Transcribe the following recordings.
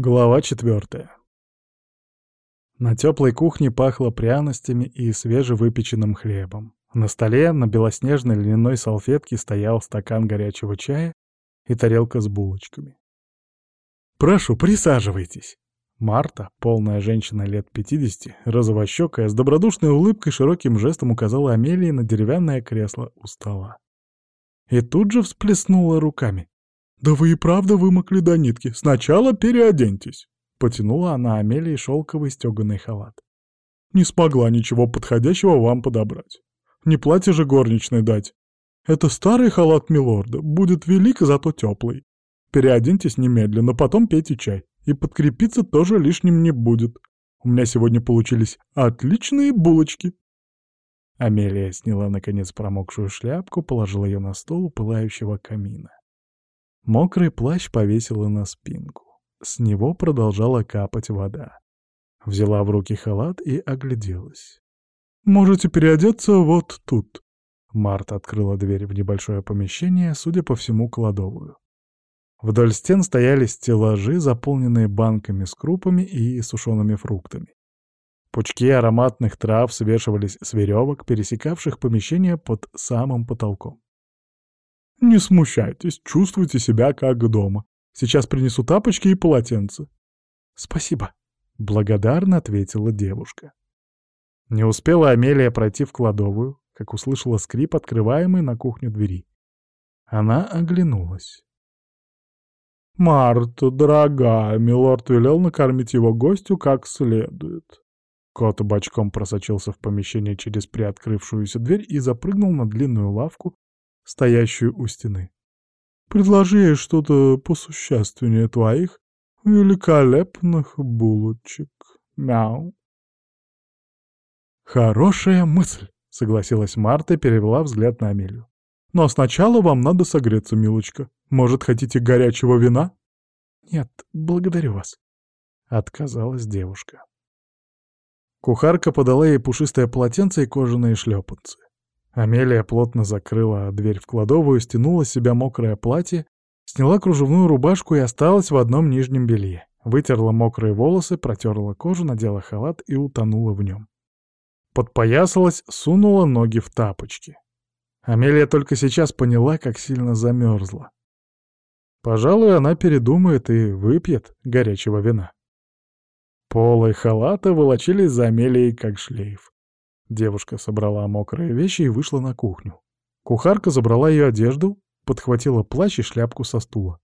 Глава четвертая. На теплой кухне пахло пряностями и свежевыпеченным хлебом. На столе на белоснежной льняной салфетке стоял стакан горячего чая и тарелка с булочками. «Прошу, присаживайтесь!» Марта, полная женщина лет пятидесяти, розовощекая, с добродушной улыбкой широким жестом указала Амелии на деревянное кресло у стола. И тут же всплеснула руками. «Да вы и правда вымокли до нитки. Сначала переоденьтесь!» Потянула она Амелии шелковый стеганый халат. «Не смогла ничего подходящего вам подобрать. Не платье же горничной дать. Это старый халат милорда, будет велик, зато теплый. Переоденьтесь немедленно, потом пейте чай. И подкрепиться тоже лишним не будет. У меня сегодня получились отличные булочки». Амелия сняла, наконец, промокшую шляпку, положила ее на стол у пылающего камина. Мокрый плащ повесила на спинку. С него продолжала капать вода. Взяла в руки халат и огляделась. «Можете переодеться вот тут». Марта открыла дверь в небольшое помещение, судя по всему, кладовую. Вдоль стен стояли стеллажи, заполненные банками с крупами и сушеными фруктами. Пучки ароматных трав свешивались с веревок, пересекавших помещение под самым потолком. «Не смущайтесь, чувствуйте себя как дома. Сейчас принесу тапочки и полотенце». «Спасибо», — благодарно ответила девушка. Не успела Амелия пройти в кладовую, как услышала скрип, открываемой на кухню двери. Она оглянулась. «Марта, дорогая, милорд велел накормить его гостю как следует». Кот бочком просочился в помещение через приоткрывшуюся дверь и запрыгнул на длинную лавку, стоящую у стены. «Предложи ей что-то посущественнее твоих великолепных булочек. Мяу!» «Хорошая мысль!» — согласилась Марта и перевела взгляд на Амелию. «Но сначала вам надо согреться, милочка. Может, хотите горячего вина?» «Нет, благодарю вас», — отказалась девушка. Кухарка подала ей пушистое полотенце и кожаные шлепанцы. Амелия плотно закрыла дверь в кладовую, стянула с себя мокрое платье, сняла кружевную рубашку и осталась в одном нижнем белье. Вытерла мокрые волосы, протерла кожу, надела халат и утонула в нем. Подпоясалась, сунула ноги в тапочки. Амелия только сейчас поняла, как сильно замерзла. Пожалуй, она передумает и выпьет горячего вина. Полы халата волочились за Амелией, как шлейф. Девушка собрала мокрые вещи и вышла на кухню. Кухарка забрала ее одежду, подхватила плащ и шляпку со стула.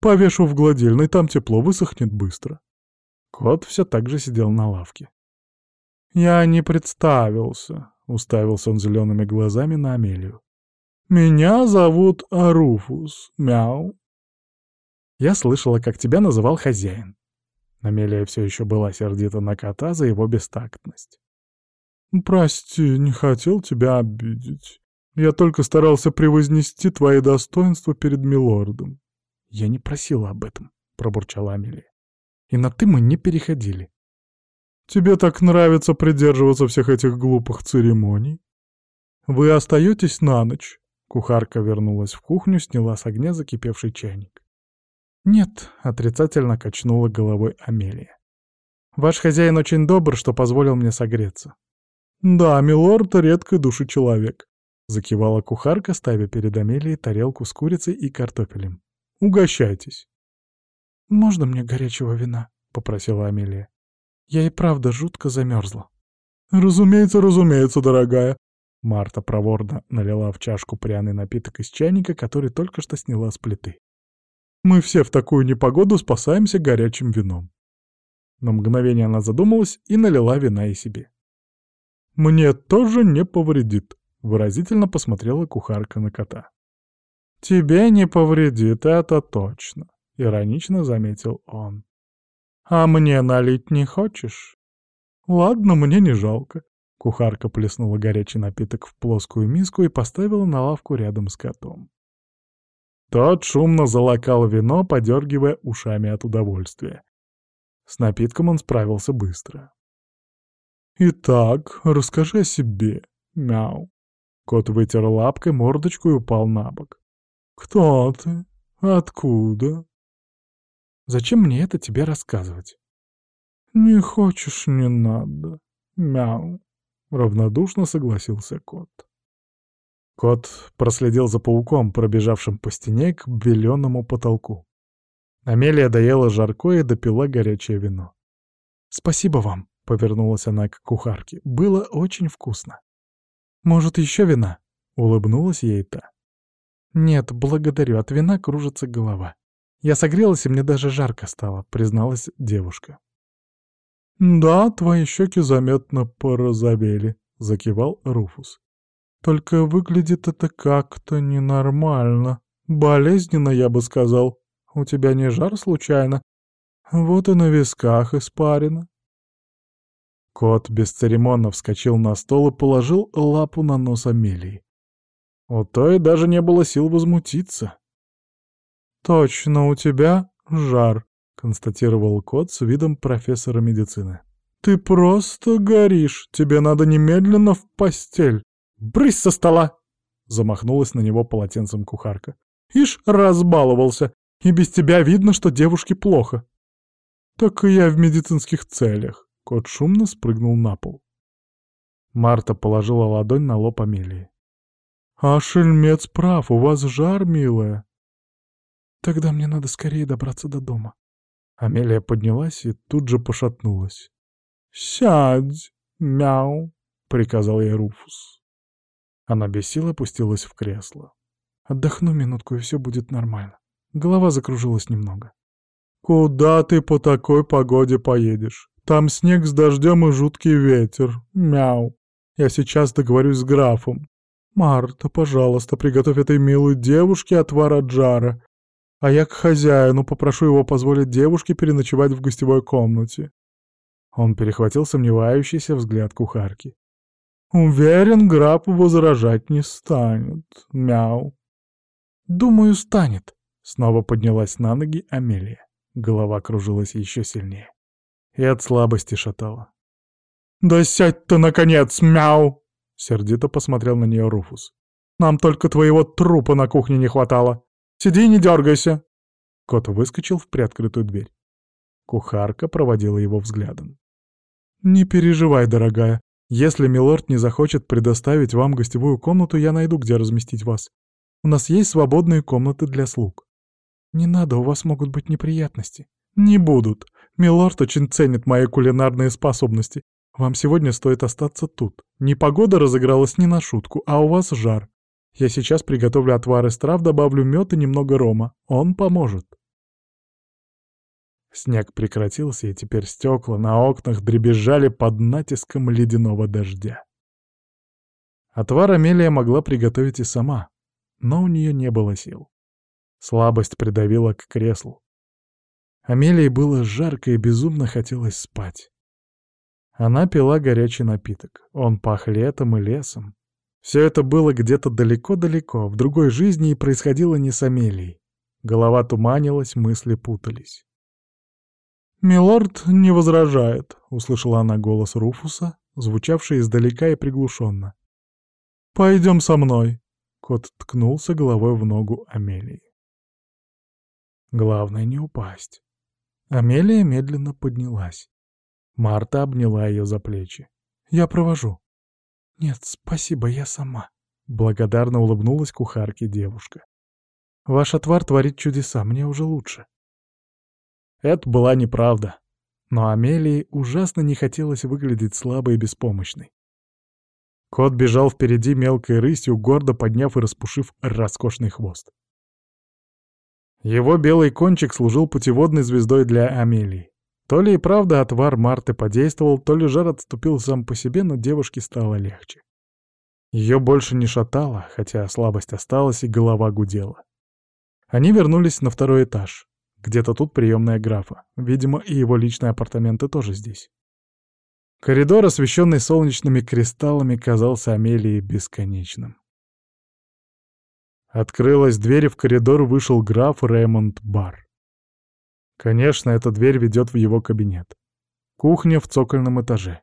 «Повешу в гладильной, там тепло, высохнет быстро». Кот все так же сидел на лавке. «Я не представился», — уставился он зелеными глазами на Амелию. «Меня зовут Аруфус, мяу». «Я слышала, как тебя называл хозяин». Амелия все еще была сердита на кота за его бестактность. «Прости, не хотел тебя обидеть. Я только старался превознести твои достоинства перед милордом». «Я не просила об этом», — пробурчала Амелия. «И на «ты» мы не переходили». «Тебе так нравится придерживаться всех этих глупых церемоний? Вы остаетесь на ночь?» Кухарка вернулась в кухню, сняла с огня закипевший чайник. «Нет», — отрицательно качнула головой Амелия. «Ваш хозяин очень добр, что позволил мне согреться. «Да, милорд — редкой души человек», — закивала кухарка, ставя перед Амелией тарелку с курицей и картофелем. «Угощайтесь». «Можно мне горячего вина?» — попросила Амелия. «Я и правда жутко замерзла». «Разумеется, разумеется, дорогая». Марта проворно налила в чашку пряный напиток из чайника, который только что сняла с плиты. «Мы все в такую непогоду спасаемся горячим вином». На мгновение она задумалась и налила вина и себе. «Мне тоже не повредит», — выразительно посмотрела кухарка на кота. «Тебе не повредит, это точно», — иронично заметил он. «А мне налить не хочешь?» «Ладно, мне не жалко». Кухарка плеснула горячий напиток в плоскую миску и поставила на лавку рядом с котом. Тот шумно залакал вино, подергивая ушами от удовольствия. С напитком он справился быстро. «Итак, расскажи о себе, мяу». Кот вытер лапкой мордочку и упал на бок. «Кто ты? Откуда?» Зачем мне это тебе рассказывать?» «Не хочешь, не надо. Мяу», — равнодушно согласился кот. Кот проследил за пауком, пробежавшим по стене к беленому потолку. Амелия доела жарко и допила горячее вино. «Спасибо вам», — повернулась она к кухарке. «Было очень вкусно». «Может, еще вина?» — улыбнулась ей та. «Нет, благодарю, от вина кружится голова. Я согрелась, и мне даже жарко стало», — призналась девушка. «Да, твои щеки заметно порозовели», — закивал Руфус. «Только выглядит это как-то ненормально. Болезненно, я бы сказал. У тебя не жар случайно? Вот и на висках испарено». Кот бесцеремонно вскочил на стол и положил лапу на нос Амелии. У той даже не было сил возмутиться. «Точно, у тебя жар», — констатировал кот с видом профессора медицины. «Ты просто горишь. Тебе надо немедленно в постель. Брысь со стола!» Замахнулась на него полотенцем кухарка. «Ишь, разбаловался. И без тебя видно, что девушке плохо». «Так и я в медицинских целях». Кот шумно спрыгнул на пол. Марта положила ладонь на лоб Амелии. «А шельмец прав, у вас жар, милая». «Тогда мне надо скорее добраться до дома». Амелия поднялась и тут же пошатнулась. «Сядь, мяу!» — приказал ей Руфус. Она без сил опустилась в кресло. «Отдохну минутку, и все будет нормально». Голова закружилась немного. «Куда ты по такой погоде поедешь? Там снег с дождем и жуткий ветер. Мяу. Я сейчас договорюсь с графом. Марта, пожалуйста, приготовь этой милой девушке отвар от жара. А я к хозяину попрошу его позволить девушке переночевать в гостевой комнате. Он перехватил сомневающийся взгляд кухарки. «Уверен, граф возражать не станет. Мяу». «Думаю, станет», — снова поднялась на ноги Амелия. Голова кружилась еще сильнее. И от слабости шатала. «Да сядь ты, наконец, мяу!» — сердито посмотрел на нее Руфус. «Нам только твоего трупа на кухне не хватало. Сиди и не дергайся!» Кот выскочил в приоткрытую дверь. Кухарка проводила его взглядом. «Не переживай, дорогая. Если милорд не захочет предоставить вам гостевую комнату, я найду, где разместить вас. У нас есть свободные комнаты для слуг. Не надо, у вас могут быть неприятности. Не будут. Милорд очень ценит мои кулинарные способности. Вам сегодня стоит остаться тут. Непогода разыгралась не на шутку, а у вас жар. Я сейчас приготовлю отвар из трав, добавлю мед и немного рома. Он поможет. Снег прекратился, и теперь стекла на окнах дребезжали под натиском ледяного дождя. Отвар Амелия могла приготовить и сама, но у нее не было сил. Слабость придавила к креслу. Амелии было жарко и безумно хотелось спать. Она пила горячий напиток. Он пах летом и лесом. Все это было где-то далеко-далеко, в другой жизни и происходило не с Амелией. Голова туманилась, мысли путались. «Милорд не возражает», — услышала она голос Руфуса, звучавший издалека и приглушенно. «Пойдем со мной», — кот ткнулся головой в ногу Амелии. Главное не упасть. Амелия медленно поднялась. Марта обняла ее за плечи. «Я провожу». «Нет, спасибо, я сама», — благодарно улыбнулась кухарке девушка. «Ваш отвар творит чудеса, мне уже лучше». Это была неправда. Но Амелии ужасно не хотелось выглядеть слабой и беспомощной. Кот бежал впереди мелкой рысью, гордо подняв и распушив роскошный хвост. Его белый кончик служил путеводной звездой для Амелии. То ли и правда отвар Марты подействовал, то ли жар отступил сам по себе, но девушке стало легче. Ее больше не шатало, хотя слабость осталась и голова гудела. Они вернулись на второй этаж. Где-то тут приемная графа. Видимо, и его личные апартаменты тоже здесь. Коридор, освещенный солнечными кристаллами, казался Амелии бесконечным. Открылась дверь, и в коридор вышел граф Рэймонд Бар. Конечно, эта дверь ведет в его кабинет. Кухня в цокольном этаже.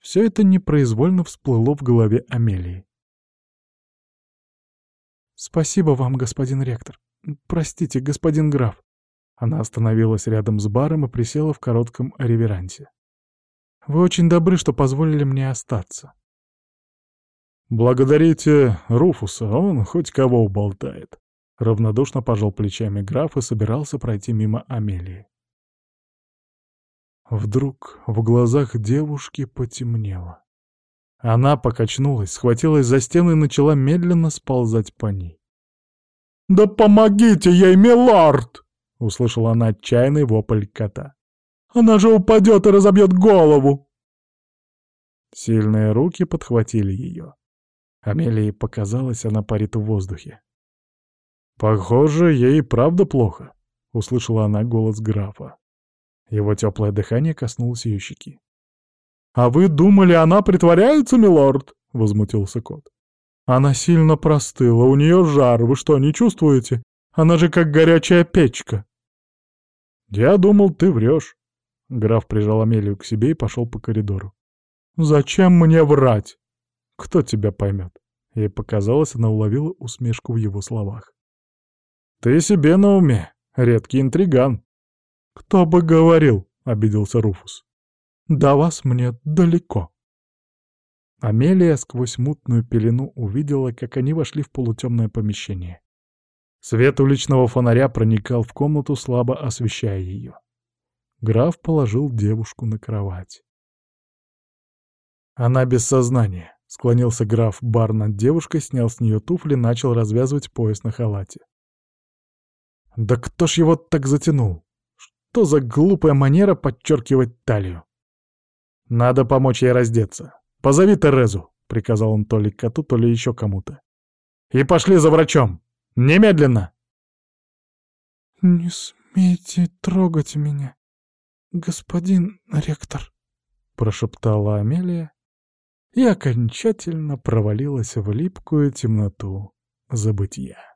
Все это непроизвольно всплыло в голове Амелии. «Спасибо вам, господин ректор. Простите, господин граф. Она остановилась рядом с баром и присела в коротком реверансе. «Вы очень добры, что позволили мне остаться». «Благодарите Руфуса, он хоть кого уболтает», — равнодушно пожал плечами граф и собирался пройти мимо Амелии. Вдруг в глазах девушки потемнело. Она покачнулась, схватилась за стену и начала медленно сползать по ней. «Да помогите ей, милорд!» — услышала она отчаянный вопль кота. «Она же упадет и разобьет голову!» Сильные руки подхватили ее. Амелии показалось, она парит в воздухе. «Похоже, ей правда плохо», — услышала она голос графа. Его теплое дыхание коснулось ее щеки. «А вы думали, она притворяется, милорд?» — возмутился кот. «Она сильно простыла, у нее жар, вы что, не чувствуете? Она же как горячая печка». «Я думал, ты врешь». Граф прижал Амелию к себе и пошел по коридору. «Зачем мне врать? Кто тебя поймет?» Ей показалось, она уловила усмешку в его словах. «Ты себе на уме, редкий интриган». «Кто бы говорил?» — обиделся Руфус. До вас мне далеко. Амелия сквозь мутную пелену увидела, как они вошли в полутемное помещение. Свет уличного фонаря проникал в комнату, слабо освещая ее. Граф положил девушку на кровать. «Она без сознания», — склонился граф бар над девушкой, снял с нее туфли, начал развязывать пояс на халате. «Да кто ж его так затянул? Что за глупая манера подчеркивать талию?» «Надо помочь ей раздеться. Позови Терезу», — приказал он то ли коту, то ли еще кому-то. «И пошли за врачом! Немедленно!» «Не смейте трогать меня, господин ректор», — прошептала Амелия и окончательно провалилась в липкую темноту забытья.